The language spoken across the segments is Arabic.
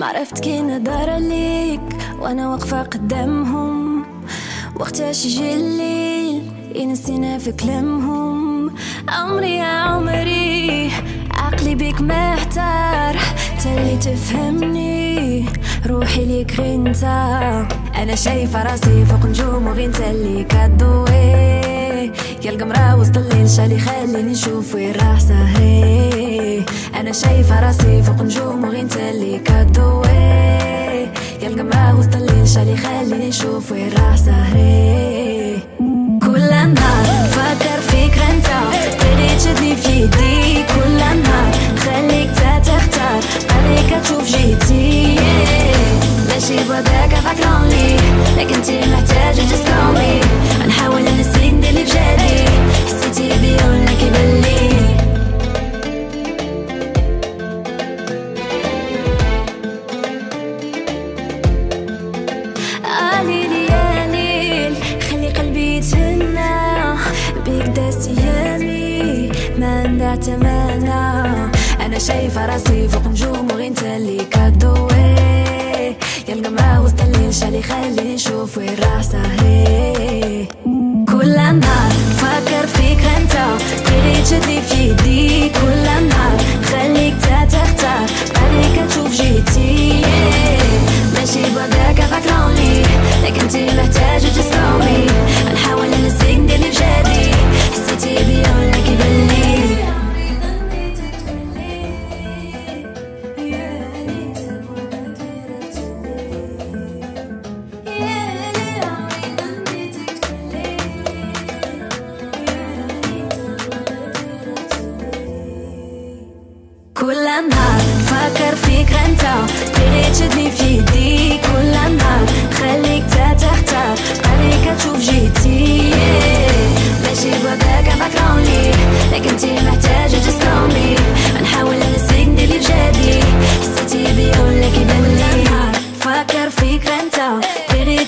معرفت كي نهضر عليك وأنا واقفة قدامهم. وقتاش يجي الليل ينسينا في كلامهم. عمري يا عمري عقلي بيك محتار. تالي تفهمني روحي ليك غير أنا شايفة راسي فوق نجوم وغير اللي يا القمرة وسط الليل شالي خليني نشوف وين راح سهري أنا شايفة راسي فوق نجوم وغير انت كضوي يا القمرة وسط الليل شالي خليني نشوف وين راح سهري كل نهار فكر فيك أنت تغي تشدني في يدي؟ كل نهار خليك تختار بعديك تشوف جيتي ماشي بوداك ما عندها تمنى أنا شايفة راسي فوق نجوم وغير انت اللي كضوي يا القمرة وسط الليل شالي خليني نشوف وين راح سهري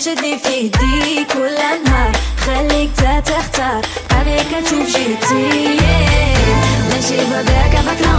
تشدني في يديك كل نهار خليك تختار عليك تشوف جيتي ماشي بهذاك بكره